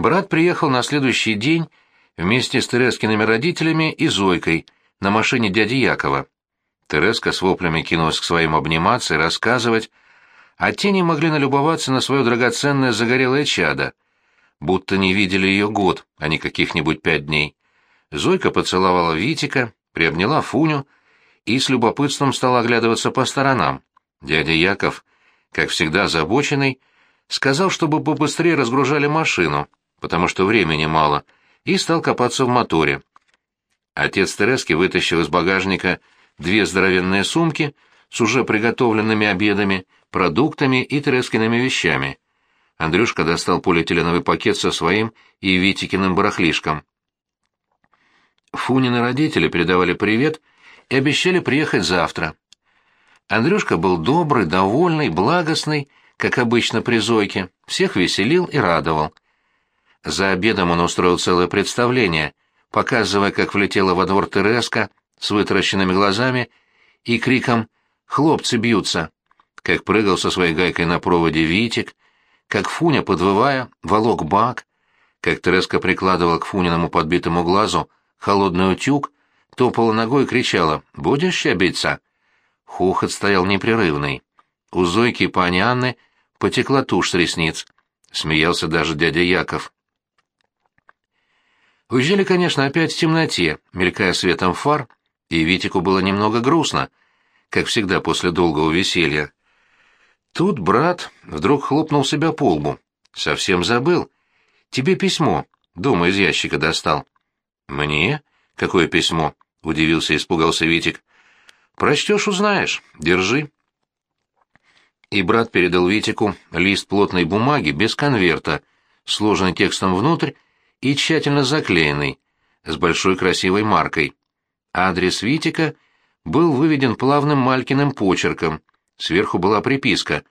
Брат приехал на следующий день вместе с Терескиными родителями и Зойкой на машине дяди Якова. Тереска с воплями кинулась к своим обниматься и рассказывать, а те не могли налюбоваться на свое драгоценное загорелое чадо, будто не видели ее год, а не каких-нибудь пять дней. Зойка поцеловала Витика, приобняла Фуню и с любопытством стала оглядываться по сторонам. Дядя Яков, как всегда озабоченный, сказал, чтобы побыстрее разгружали машину, потому что времени мало, и стал копаться в моторе. Отец Терески вытащил из багажника две здоровенные сумки с уже приготовленными обедами, продуктами и Терескиными вещами. Андрюшка достал полиэтиленовый пакет со своим и Витикиным барахлишком. Фунины родители передавали привет и обещали приехать завтра. Андрюшка был добрый, довольный, благостный, как обычно при Зойке, всех веселил и радовал. За обедом он устроил целое представление, показывая, как влетела во двор Тереска с вытаращенными глазами и криком «Хлопцы бьются!», как прыгал со своей гайкой на проводе Витик, как Фуня, подвывая, волок бак, как Тереска прикладывала к Фуниному подбитому глазу холодный утюг, топала ногой и кричала «Будешь щебиться?». Хохот стоял непрерывный. У Зойки и пани Анны потекла тушь с ресниц. Смеялся даже дядя Яков. Уезжали, конечно, опять в темноте, мелькая светом фар, и Витику было немного грустно, как всегда после долгого веселья. Тут брат вдруг хлопнул себя по лбу. Совсем забыл. Тебе письмо. Дома из ящика достал. Мне? Какое письмо? Удивился и испугался Витик. Прочтешь, узнаешь. Держи. И брат передал Витику лист плотной бумаги без конверта, сложенный текстом внутрь и тщательно заклеенный, с большой красивой маркой. Адрес Витика был выведен плавным Малькиным почерком. Сверху была приписка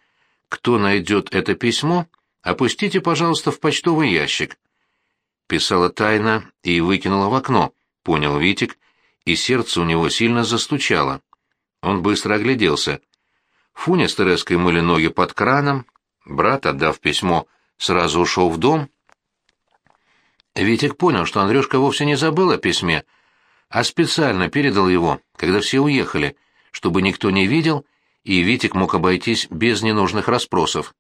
«Кто найдет это письмо, опустите, пожалуйста, в почтовый ящик». Писала тайно и выкинула в окно, понял Витик, и сердце у него сильно застучало. Он быстро огляделся. Фуня с Тереской мыли ноги под краном, брат, отдав письмо, сразу ушел в дом, Витик понял, что Андрюшка вовсе не забыл о письме, а специально передал его, когда все уехали, чтобы никто не видел, и Витик мог обойтись без ненужных расспросов.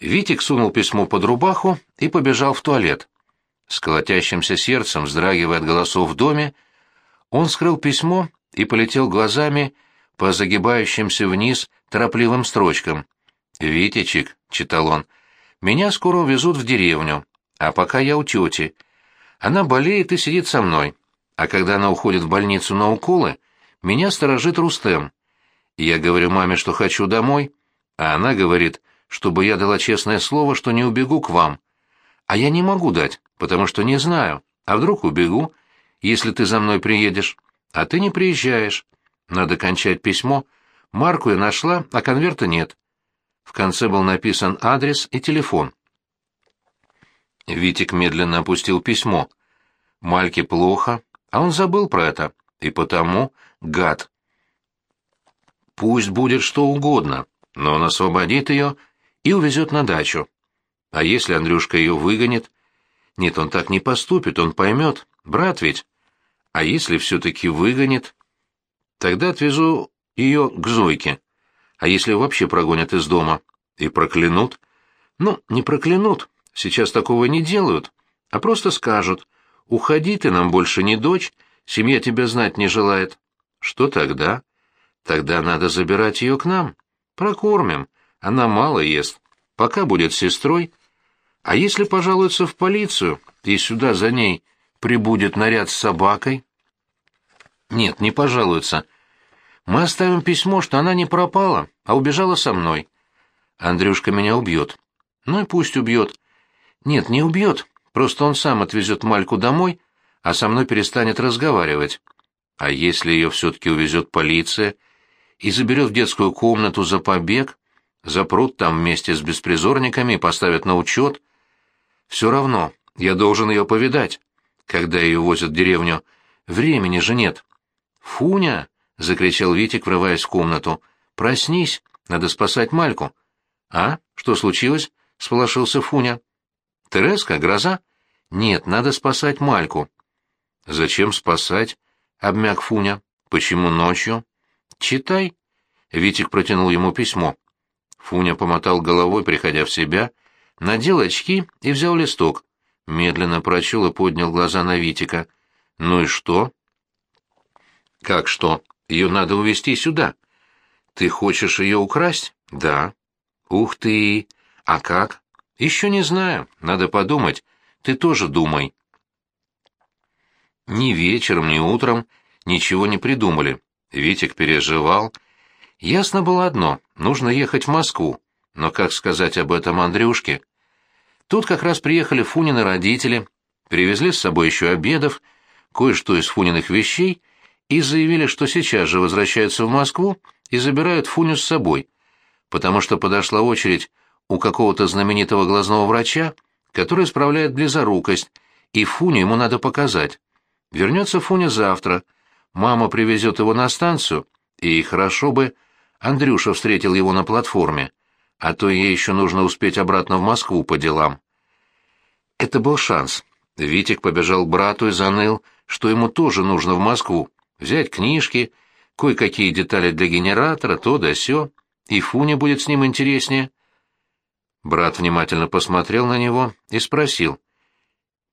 Витик сунул письмо под рубаху и побежал в туалет. С колотящимся сердцем, вздрагивая от голосов в доме, он скрыл письмо и полетел глазами по загибающимся вниз торопливым строчкам. «Витечек», — читал он, — «меня скоро увезут в деревню. А пока я у тети. Она болеет и сидит со мной. А когда она уходит в больницу на уколы, меня сторожит Рустем. Я говорю маме, что хочу домой, а она говорит, чтобы я дала честное слово, что не убегу к вам. А я не могу дать, потому что не знаю. А вдруг убегу, если ты за мной приедешь? А ты не приезжаешь. Надо кончать письмо. Марку я нашла, а конверта нет. В конце был написан адрес и телефон. Витик медленно опустил письмо. Мальке плохо, а он забыл про это, и потому гад. Пусть будет что угодно, но он освободит ее и увезет на дачу. А если Андрюшка ее выгонит? Нет, он так не поступит, он поймет, брат ведь. А если все-таки выгонит? Тогда отвезу ее к Зойке. А если вообще прогонят из дома? И проклянут? Ну, не проклянут, Сейчас такого не делают, а просто скажут, уходи, ты нам больше не дочь, семья тебя знать не желает. Что тогда? Тогда надо забирать ее к нам. Прокормим, она мало ест, пока будет сестрой. А если пожалуется в полицию, и сюда за ней прибудет наряд с собакой? Нет, не пожалуется. Мы оставим письмо, что она не пропала, а убежала со мной. Андрюшка меня убьет. Ну и пусть убьет. Нет, не убьет, просто он сам отвезет Мальку домой, а со мной перестанет разговаривать. А если ее все-таки увезет полиция и заберет в детскую комнату за побег, запрут там вместе с беспризорниками и поставят на учет? Все равно, я должен ее повидать. Когда ее возят в деревню, времени же нет. «Фуня!» — закричал Витик, врываясь в комнату. «Проснись, надо спасать Мальку». «А? Что случилось?» — сполошился Фуня. Тереска, гроза? Нет, надо спасать Мальку. Зачем спасать? Обмяк Фуня. Почему ночью? Читай. Витик протянул ему письмо. Фуня помотал головой, приходя в себя, надел очки и взял листок. Медленно прочел и поднял глаза на Витика. «Ну и что?» «Как что? Ее надо увезти сюда». «Ты хочешь ее украсть?» «Да». «Ух ты! А как?» «Еще не знаю. Надо подумать. Ты тоже думай». Ни вечером, ни утром ничего не придумали. Витик переживал. Ясно было одно — нужно ехать в Москву. Но как сказать об этом Андрюшке? Тут как раз приехали Фунины родители, привезли с собой еще обедов, кое-что из Фуниных вещей и заявили, что сейчас же возвращаются в Москву и забирают Фуню с собой, потому что подошла очередь у какого-то знаменитого глазного врача, который справляет близорукость, и Фуню ему надо показать. Вернется Фуня завтра, мама привезет его на станцию, и хорошо бы Андрюша встретил его на платформе а то ей еще нужно успеть обратно в Москву по делам. Это был шанс. Витик побежал к брату и заныл, что ему тоже нужно в Москву, взять книжки, кое-какие детали для генератора, то да сё, и Фуня будет с ним интереснее. Брат внимательно посмотрел на него и спросил.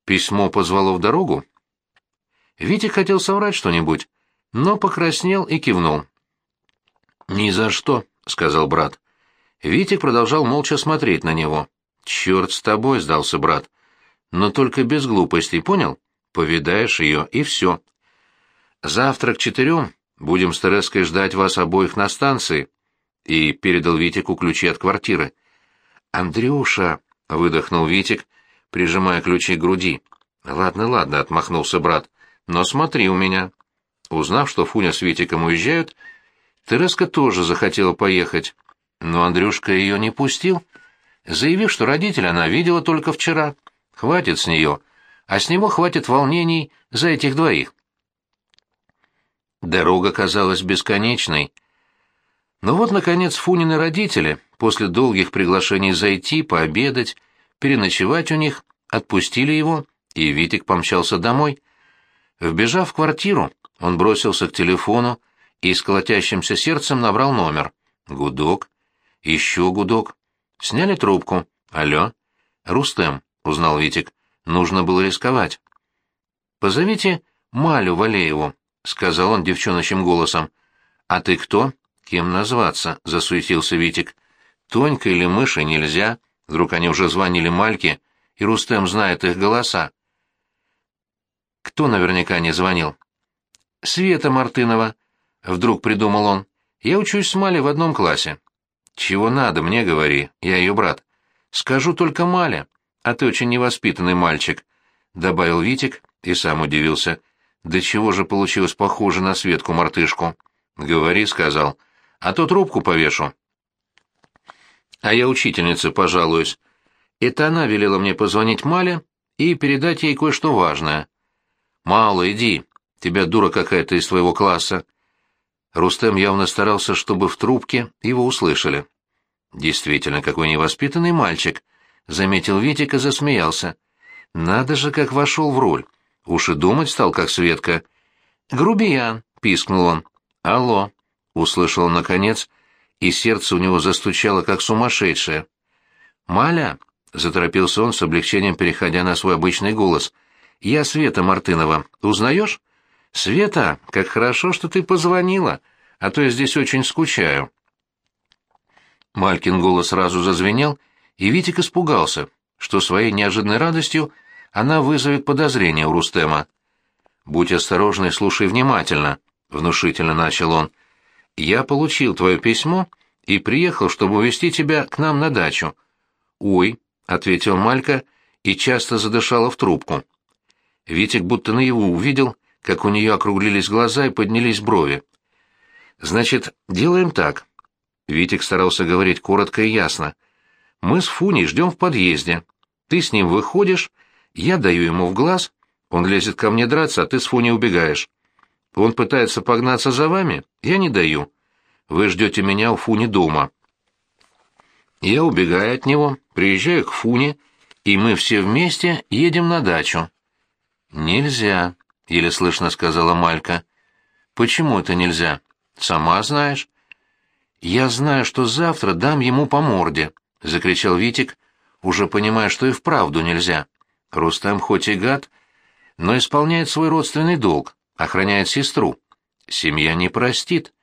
«Письмо позвало в дорогу?» Витик хотел соврать что-нибудь, но покраснел и кивнул. «Ни за что», — сказал брат. Витик продолжал молча смотреть на него. «Черт с тобой», — сдался брат. «Но только без глупостей, понял? Повидаешь ее, и все. Завтра к четырем будем с Тереской ждать вас обоих на станции». И передал Витику ключи от квартиры. «Андрюша», — выдохнул Витик, прижимая ключи к груди. «Ладно, ладно», — отмахнулся брат. «Но смотри у меня». Узнав, что Фуня с Витиком уезжают, Тереска тоже захотела поехать, но Андрюшка ее не пустил, заявив, что родителя она видела только вчера. Хватит с нее, а с него хватит волнений за этих двоих. Дорога казалась бесконечной. Но вот, наконец, Фунины родители, после долгих приглашений зайти, пообедать, переночевать у них, отпустили его, и Витик помчался домой. Вбежав в квартиру, он бросился к телефону и с колотящимся сердцем набрал номер. Гудок. Еще гудок. Сняли трубку. Алло. Рустем, узнал Витик. Нужно было рисковать. Позовите Малю Валееву, сказал он девчоночим голосом. А ты кто? Кем назваться? засуетился Витик. Тонька или мыши нельзя. Вдруг они уже звонили Мальке, и Рустем знает их голоса. Кто наверняка не звонил? Света Мартынова, вдруг придумал он. Я учусь с Малей в одном классе. «Чего надо, мне говори, я ее брат. Скажу только Маля, а ты очень невоспитанный мальчик», — добавил Витик и сам удивился. «Да чего же получилось похоже на Светку-мартышку?» «Говори», — сказал, — «а то трубку повешу». «А я учительнице пожалуюсь. Это она велела мне позвонить Мале и передать ей кое-что важное». «Мало, иди, тебя дура какая-то из твоего класса», Рустем явно старался, чтобы в трубке его услышали. «Действительно, какой невоспитанный мальчик», — заметил Витик и засмеялся. «Надо же, как вошел в роль. Уж и думать стал, как Светка». «Грубиян», — пискнул он. «Алло», — услышал он наконец, и сердце у него застучало, как сумасшедшее. «Маля», — заторопился он с облегчением, переходя на свой обычный голос, — «я Света Мартынова. Узнаешь?» «Света, как хорошо, что ты позвонила, а то я здесь очень скучаю». Малькин голос сразу зазвенел, и Витик испугался, что своей неожиданной радостью она вызовет подозрение у Рустема. «Будь осторожна и слушай внимательно», — внушительно начал он. «Я получил твое письмо и приехал, чтобы увезти тебя к нам на дачу». «Ой», — ответил Малька и часто задышала в трубку. Витик будто наяву увидел, как у нее округлились глаза и поднялись брови. «Значит, делаем так». Витик старался говорить коротко и ясно. «Мы с Фуней ждем в подъезде. Ты с ним выходишь, я даю ему в глаз, он лезет ко мне драться, а ты с Фуней убегаешь. Он пытается погнаться за вами, я не даю. Вы ждете меня у Фуни дома». Я убегаю от него, приезжаю к Фуне и мы все вместе едем на дачу». «Нельзя», — еле слышно сказала Малька. «Почему это нельзя? Сама знаешь». «Я знаю, что завтра дам ему по морде», — закричал Витик, уже понимая, что и вправду нельзя. Рустам хоть и гад, но исполняет свой родственный долг, охраняет сестру. Семья не простит.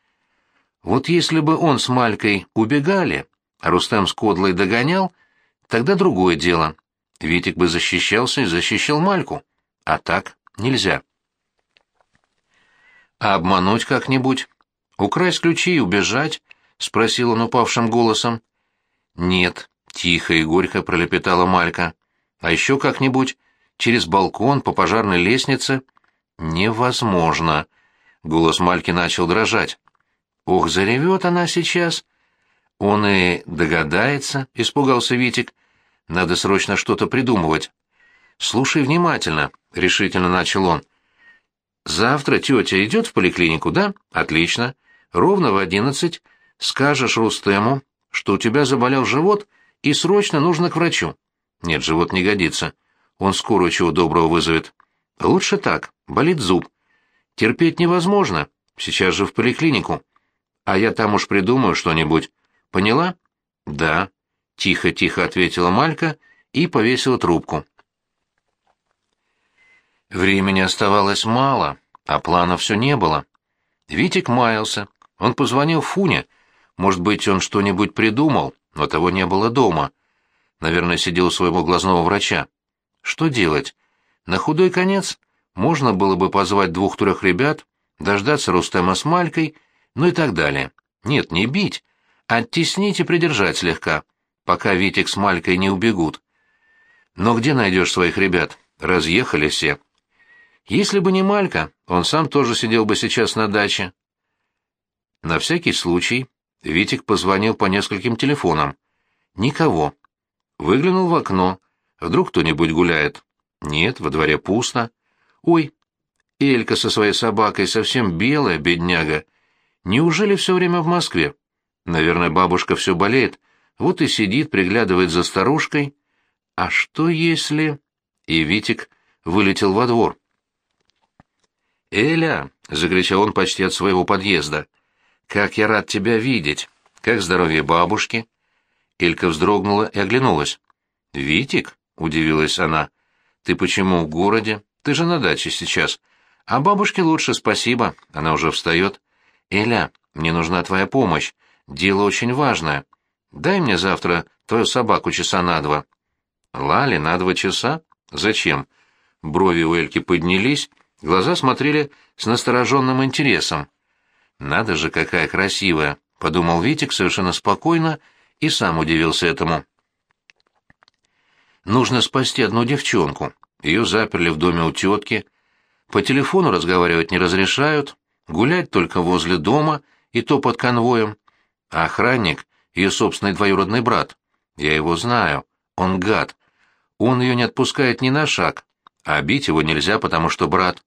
Вот если бы он с Малькой убегали, а Рустам с Кодлой догонял, тогда другое дело. Витик бы защищался и защищал Мальку. А так нельзя. А обмануть как-нибудь? Украсть ключи и убежать? — спросил он упавшим голосом. «Нет», — тихо и горько пролепетала Малька. «А еще как-нибудь через балкон по пожарной лестнице?» «Невозможно», — голос Мальки начал дрожать. «Ох, заревет она сейчас!» «Он и догадается», — испугался Витик. «Надо срочно что-то придумывать». «Слушай внимательно», — решительно начал он. «Завтра тетя идет в поликлинику, да? Отлично. Ровно в одиннадцать Скажешь Рустему, что у тебя заболел живот и срочно нужно к врачу. Нет, живот не годится. Он скоро чего доброго вызовет. Лучше так, болит зуб. Терпеть невозможно. Сейчас же в поликлинику. А я там уж придумаю что-нибудь. Поняла? Да. Тихо-тихо ответила Малька и повесила трубку. Времени оставалось мало, а плана все не было. Витик маялся. Он позвонил Фуне, может быть, он что-нибудь придумал, но того не было дома. Наверное, сидел у своего глазного врача. Что делать? На худой конец можно было бы позвать двух-трех ребят, дождаться Рустема с Малькой, ну и так далее. Нет, не бить, оттеснить и придержать слегка, пока Витик с Малькой не убегут. Но где найдешь своих ребят? Разъехали все. Если бы не Малька, он сам тоже сидел бы сейчас на даче. На всякий случай Витик позвонил по нескольким телефонам. Никого. Выглянул в окно. Вдруг кто-нибудь гуляет. Нет, во дворе пусто. Ой, Элька со своей собакой совсем белая, бедняга. Неужели все время в Москве? Наверное, бабушка все болеет. Вот и сидит, приглядывает за старушкой. А что если... И Витик вылетел во двор. «Эля!» — закричал он почти от своего подъезда. «Как я рад тебя видеть! Как здоровье бабушки?» Элька вздрогнула и оглянулась. «Витик?» — удивилась она. «Ты почему в городе? Ты же на даче сейчас. А бабушке лучше, спасибо. Она уже встает. Эля, мне нужна твоя помощь. Дело очень важное. Дай мне завтра твою собаку часа на два». «Лали, на два часа? Зачем?» Брови у Эльки поднялись, глаза смотрели с настороженным интересом. «Надо же, какая красивая!» — подумал Витик совершенно спокойно и сам удивился этому. «Нужно спасти одну девчонку. Ее заперли в доме у тетки. По телефону разговаривать не разрешают, гулять только возле дома, и то под конвоем. А охранник — ее собственный двоюродный брат. Я его знаю. Он гад. Он ее не отпускает ни на шаг. А бить его нельзя, потому что брат.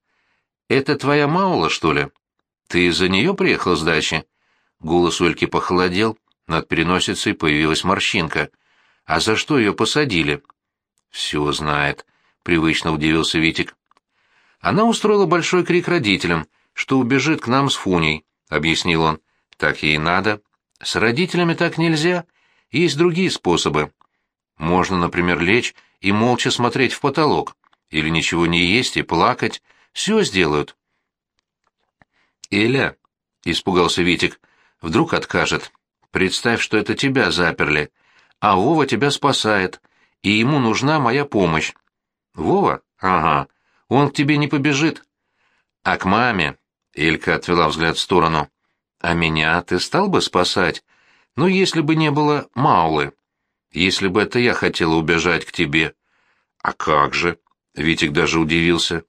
Это твоя Маула, что ли?» «Ты из-за нее приехал с дачи?» Голос Ольки похолодел, над переносицей появилась морщинка. «А за что ее посадили?» «Все знает», — привычно удивился Витик. «Она устроила большой крик родителям, что убежит к нам с Фуней», — объяснил он. «Так ей надо. С родителями так нельзя. Есть другие способы. Можно, например, лечь и молча смотреть в потолок, или ничего не есть и плакать. Все сделают. «Эля», — испугался Витик, — «вдруг откажет. Представь, что это тебя заперли, а Вова тебя спасает, и ему нужна моя помощь». «Вова? Ага. Он к тебе не побежит». «А к маме?» — Элька отвела взгляд в сторону. «А меня ты стал бы спасать? Ну, если бы не было Маулы. Если бы это я хотела убежать к тебе». «А как же?» — Витик даже удивился.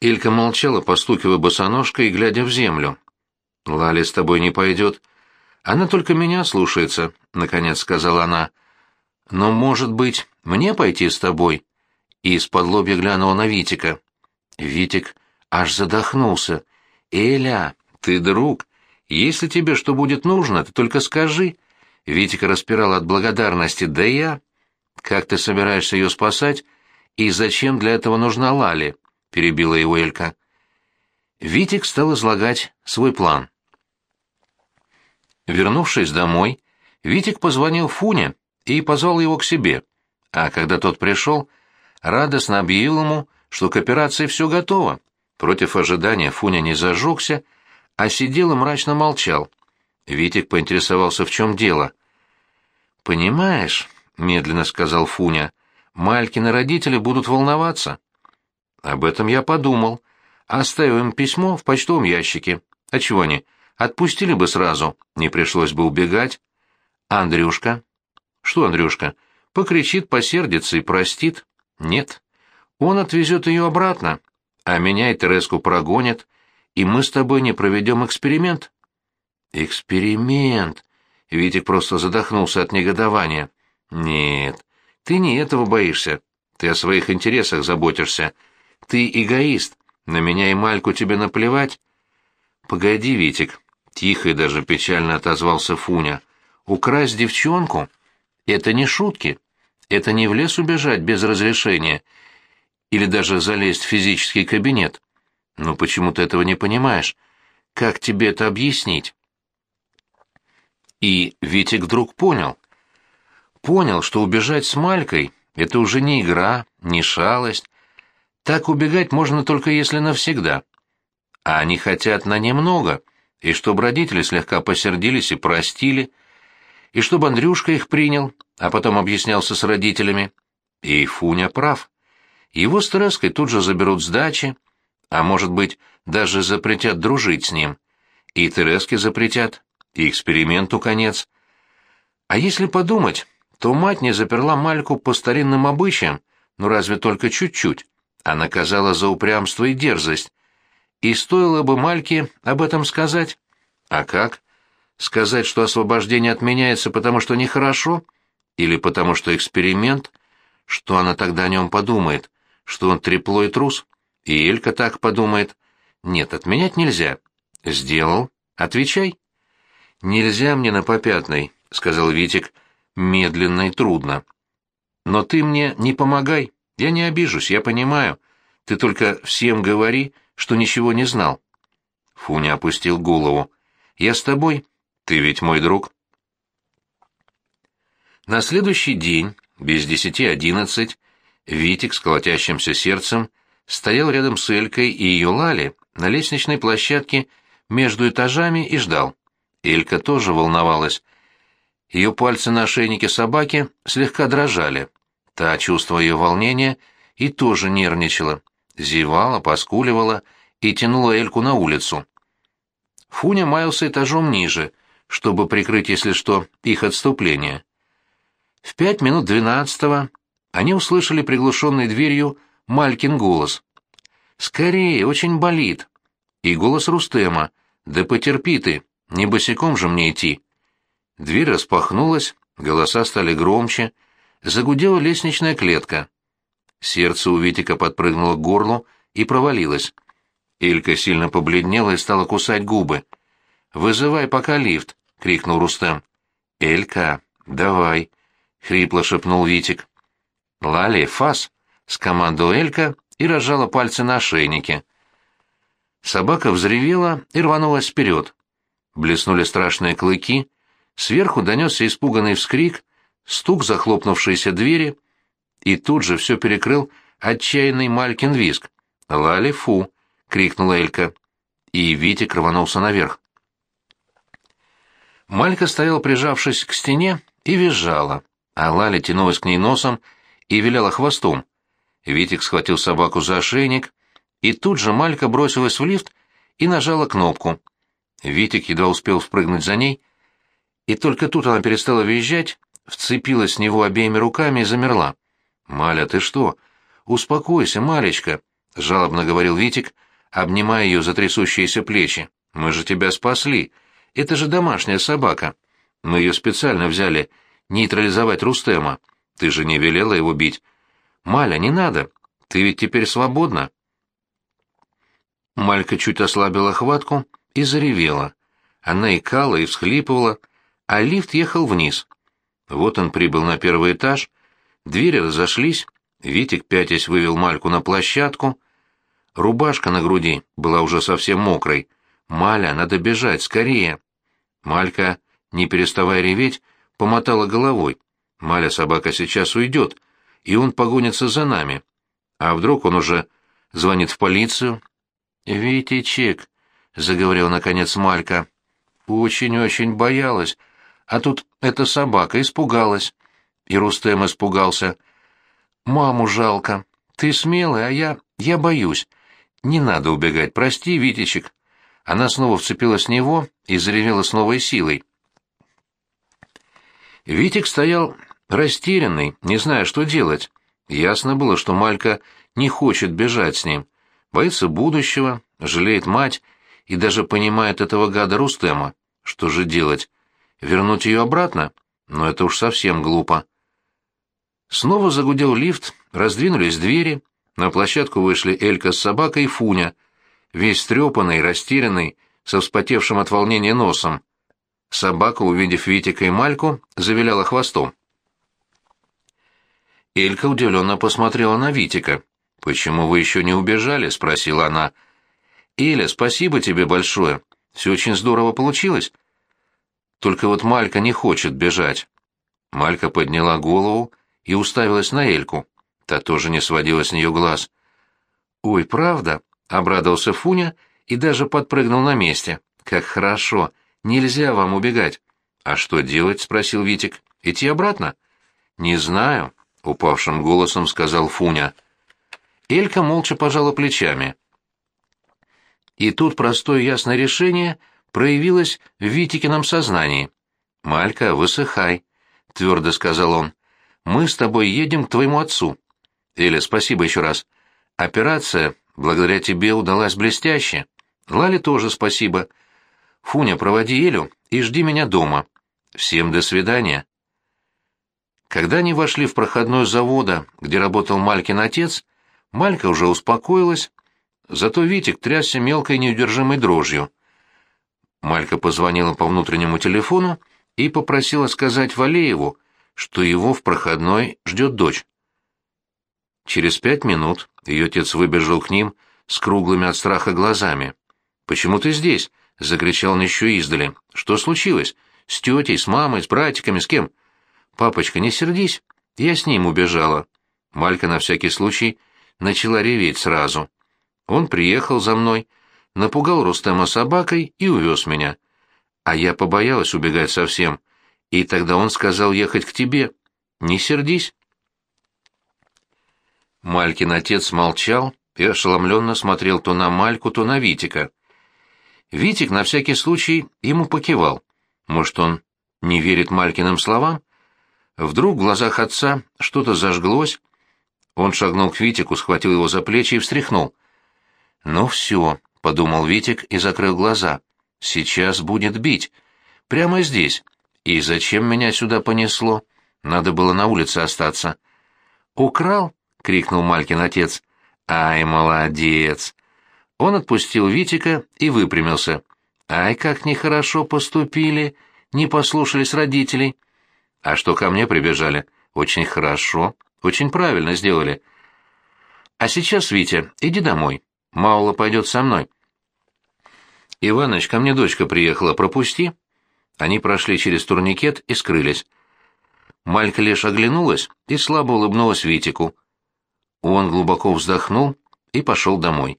Илька молчала, постукивая босоножкой и глядя в землю. «Лали с тобой не пойдет. Она только меня слушается», — наконец сказала она. «Но, может быть, мне пойти с тобой?» И из-под лобья глянула на Витика. Витик аж задохнулся. «Эля, ты друг. Если тебе что будет нужно, ты только скажи». Витика распирала от благодарности. «Да я...» Как ты собираешься ее спасать и зачем для этого нужна Лали?» — перебила его Элька. Витик стал излагать свой план. Вернувшись домой, Витик позвонил Фуне и позвал его к себе, а когда тот пришел, радостно объявил ему, что к операции все готово. Против ожидания Фуня не зажегся, а сидел и мрачно молчал. Витик поинтересовался, в чем дело. «Понимаешь», — медленно сказал Фуня, — «Малькины родители будут волноваться». «Об этом я подумал. Оставил им письмо в почтовом ящике. А чего они? Отпустили бы сразу, не пришлось бы убегать. Андрюшка? Что Андрюшка? Покричит, посердится и простит? Нет. Он отвезет ее обратно, а меня и Тереску прогонят, и мы с тобой не проведем эксперимент. Эксперимент? Витик просто задохнулся от негодования. Нет, ты не этого боишься. Ты о своих интересах заботишься. Ты эгоист. На меня и Мальку тебе наплевать. Погоди, Витик, Тихо и даже печально отозвался Фуня. «Украсть девчонку? Это не шутки. Это не в лес убежать без разрешения. Или даже залезть в физический кабинет. Но почему ты этого не понимаешь? Как тебе это объяснить?» И Витик вдруг понял. Понял, что убежать с Малькой — это уже не игра, не шалость. Так убегать можно только если навсегда. А они хотят на немного — и чтобы родители слегка посердились и простили, и чтобы Андрюшка их принял, а потом объяснялся с родителями. И Фуня прав. Его с Тереской тут же заберут с дачи, а может быть, даже запретят дружить с ним. И Тереске запретят, и эксперименту конец. А если подумать, то мать не заперла Мальку по старинным обычаям, ну разве только чуть-чуть, а наказала за упрямство и дерзость, и стоило бы Мальке об этом сказать. А как? Сказать, что освобождение отменяется, потому что нехорошо? Или потому что эксперимент? Что она тогда о нем подумает? Что он трепло и трус? И Элька так подумает. Нет, отменять нельзя. Сделал. Отвечай. Нельзя мне на попятной, сказал Витик, медленно и трудно. Но ты мне не помогай. Я не обижусь, я понимаю. Ты только всем говори, что ничего не знал. Фуня опустил голову. «Я с тобой. Ты ведь мой друг». На следующий день, без десяти одиннадцать, Витик с колотящимся сердцем стоял рядом с Элькой и ее Лали на лестничной площадке между этажами и ждал. Элька тоже волновалась. Ее пальцы на ошейнике собаки слегка дрожали. Та, чувствуя ее волнение, и тоже нервничала зевала, поскуливала и тянула Эльку на улицу. Фуня маялся этажом ниже, чтобы прикрыть, если что, их отступление. В пять минут двенадцатого они услышали приглушенной дверью Малькин голос. «Скорее, очень болит!» И голос Рустема. «Да потерпи ты, не босиком же мне идти!» Дверь распахнулась, голоса стали громче, загудела лестничная клетка. Сердце у Витика подпрыгнуло к горлу и провалилось. Элька сильно побледнела и стала кусать губы. «Вызывай пока лифт!» — крикнул Рустем. «Элька, давай!» — хрипло шепнул Витик. «Лали, фас!» — скомандовала Элька и разжала пальцы на ошейнике. Собака взревела и рванулась вперед. Блеснули страшные клыки, сверху донесся испуганный вскрик, стук захлопнувшейся двери — и тут же все перекрыл отчаянный Малькин визг. «Лали, фу!» — крикнула Элька. И Витик рванулся наверх. Малька стояла, прижавшись к стене, и визжала, а Лали тянулась к ней носом и виляла хвостом. Витик схватил собаку за ошейник, и тут же Малька бросилась в лифт и нажала кнопку. Витик едва успел впрыгнуть за ней, и только тут она перестала визжать, вцепилась в него обеими руками и замерла. «Маля, ты что? Успокойся, Малечка», — жалобно говорил Витик, обнимая ее за трясущиеся плечи. «Мы же тебя спасли. Это же домашняя собака. Мы ее специально взяли нейтрализовать Рустема. Ты же не велела его бить. Маля, не надо. Ты ведь теперь свободна». Малька чуть ослабила хватку и заревела. Она икала и всхлипывала, а лифт ехал вниз. Вот он прибыл на первый этаж — Двери разошлись, Витик, пятясь, вывел Мальку на площадку. Рубашка на груди была уже совсем мокрой. «Маля, надо бежать, скорее!» Малька, не переставая реветь, помотала головой. «Маля, собака сейчас уйдет, и он погонится за нами. А вдруг он уже звонит в полицию?» «Витичек», — заговорил наконец Малька, — «очень-очень боялась, а тут эта собака испугалась». И Рустем испугался. «Маму жалко. Ты смелый, а я... я боюсь. Не надо убегать, прости, Витичек». Она снова вцепилась в него и заревела с новой силой. Витик стоял растерянный, не зная, что делать. Ясно было, что Малька не хочет бежать с ним, боится будущего, жалеет мать и даже понимает этого гада Рустема. Что же делать? Вернуть ее обратно? Но это уж совсем глупо. Снова загудел лифт, раздвинулись двери, на площадку вышли Элька с собакой и Фуня, весь стрепанный, растерянный, со вспотевшим от волнения носом. Собака, увидев Витика и Мальку, завиляла хвостом. Элька удивленно посмотрела на Витика. «Почему вы еще не убежали?» — спросила она. «Эля, спасибо тебе большое. Все очень здорово получилось. Только вот Малька не хочет бежать». Малька подняла голову и уставилась на Эльку. Та тоже не сводила с нее глаз. «Ой, правда?» — обрадовался Фуня и даже подпрыгнул на месте. «Как хорошо! Нельзя вам убегать!» «А что делать?» — спросил Витик. «Идти обратно?» «Не знаю», — упавшим голосом сказал Фуня. Элька молча пожала плечами. И тут простое ясное решение проявилось в Витикином сознании. «Малька, высыхай», — твердо сказал он. «Мы с тобой едем к твоему отцу». «Эля, спасибо еще раз. Операция, благодаря тебе, удалась блестяще. Лале тоже спасибо. Фуня, проводи Элю и жди меня дома. Всем до свидания». Когда они вошли в проходной завода, где работал Малькин отец, Малька уже успокоилась, зато Витик трясся мелкой неудержимой дрожью. Малька позвонила по внутреннему телефону и попросила сказать Валееву, что его в проходной ждет дочь. Через пять минут ее отец выбежал к ним с круглыми от страха глазами. «Почему ты здесь?» — закричал он еще издали. «Что случилось? С тетей, с мамой, с братиками, с кем?» «Папочка, не сердись. Я с ним убежала». Малька на всякий случай начала реветь сразу. Он приехал за мной, напугал Рустема собакой и увез меня. А я побоялась убегать совсем, и тогда он сказал ехать к тебе. Не сердись. Малькин отец молчал и ошеломленно смотрел то на Мальку, то на Витика. Витик на всякий случай ему покивал. Может, он не верит Малькиным словам? Вдруг в глазах отца что-то зажглось, он шагнул к Витику, схватил его за плечи и встряхнул. «Ну все», — подумал Витик и закрыл глаза. «Сейчас будет бить. Прямо здесь. И зачем меня сюда понесло? Надо было на улице остаться». «Украл?» — крикнул Малькин отец. «Ай, молодец!» Он отпустил Витика и выпрямился. «Ай, как нехорошо поступили! Не послушались родителей!» «А что ко мне прибежали? Очень хорошо!» Очень правильно сделали. А сейчас, Витя, иди домой. Маула пойдет со мной. Иваныч, ко мне дочка приехала, пропусти. Они прошли через турникет и скрылись. Малька лишь оглянулась и слабо улыбнулась Витику. Он глубоко вздохнул и пошел домой.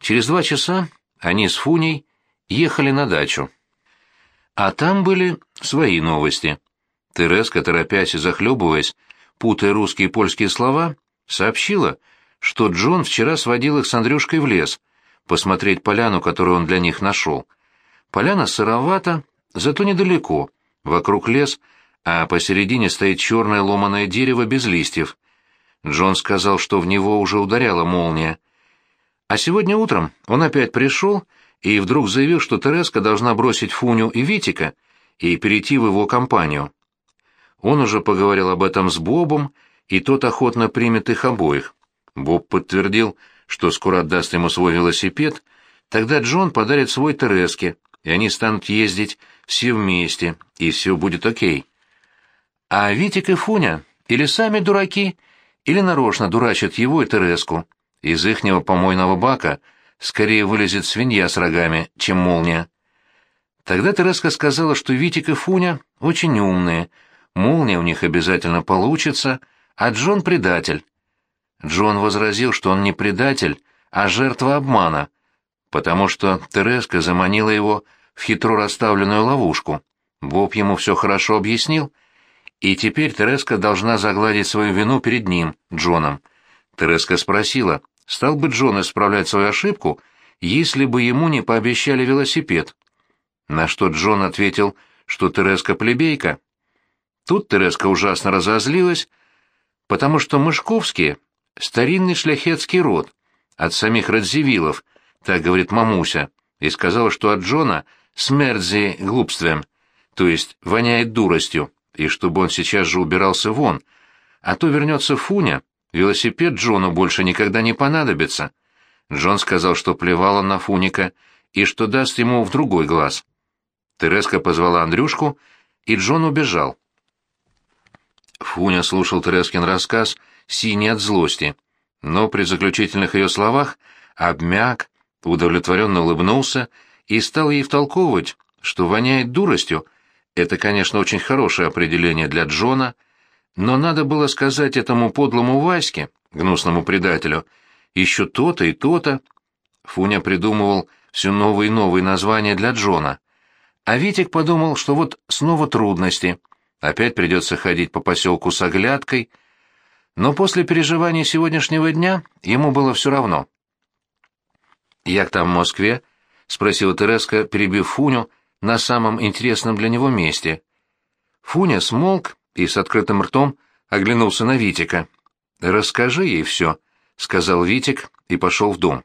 Через два часа они с Фуней ехали на дачу. А там были свои новости. Тереска, торопясь и захлебываясь, путая русские и польские слова, сообщила, что Джон вчера сводил их с Андрюшкой в лес, посмотреть поляну, которую он для них нашел. Поляна сыровата, зато недалеко, вокруг лес, а посередине стоит черное ломаное дерево без листьев. Джон сказал, что в него уже ударяла молния. А сегодня утром он опять пришел и вдруг заявил, что Тереска должна бросить Фуню и Витика и перейти в его компанию. Он уже поговорил об этом с Бобом, и тот охотно примет их обоих. Боб подтвердил, что скоро отдаст ему свой велосипед, тогда Джон подарит свой Тереске, и они станут ездить все вместе, и все будет окей. А Витик и Фуня или сами дураки, или нарочно дурачат его и Тереску. Из ихнего помойного бака скорее вылезет свинья с рогами, чем молния. Тогда Тереска сказала, что Витик и Фуня очень умные, молния у них обязательно получится, а Джон — предатель. Джон возразил, что он не предатель, а жертва обмана, потому что Тереска заманила его в хитро расставленную ловушку. Боб ему все хорошо объяснил, и теперь Тереска должна загладить свою вину перед ним, Джоном. Тереска спросила, стал бы Джон исправлять свою ошибку, если бы ему не пообещали велосипед. На что Джон ответил, что Тереска плебейка. Тут Тереска ужасно разозлилась, потому что Мышковские — старинный шляхетский род, от самих Радзивиллов, так говорит мамуся, и сказала, что от Джона смердзи глупствем, то есть воняет дуростью, и чтобы он сейчас же убирался вон, а то вернется Фуня, велосипед Джону больше никогда не понадобится. Джон сказал, что плевала на Фуника и что даст ему в другой глаз. Тереска позвала Андрюшку, и Джон убежал. Фуня слушал Терескин рассказ, синий от злости, но при заключительных ее словах обмяк, удовлетворенно улыбнулся и стал ей втолковывать, что воняет дуростью. Это, конечно, очень хорошее определение для Джона, но надо было сказать этому подлому Ваське, гнусному предателю, еще то-то и то-то. Фуня придумывал все новые и новые названия для Джона. А Витик подумал, что вот снова трудности. Опять придется ходить по поселку с оглядкой. Но после переживаний сегодняшнего дня ему было все равно. «Як там в Москве?» — спросила Тереска, перебив Фуню на самом интересном для него месте. Фуня смолк и с открытым ртом оглянулся на Витика. «Расскажи ей все», — сказал Витик и пошел в дом.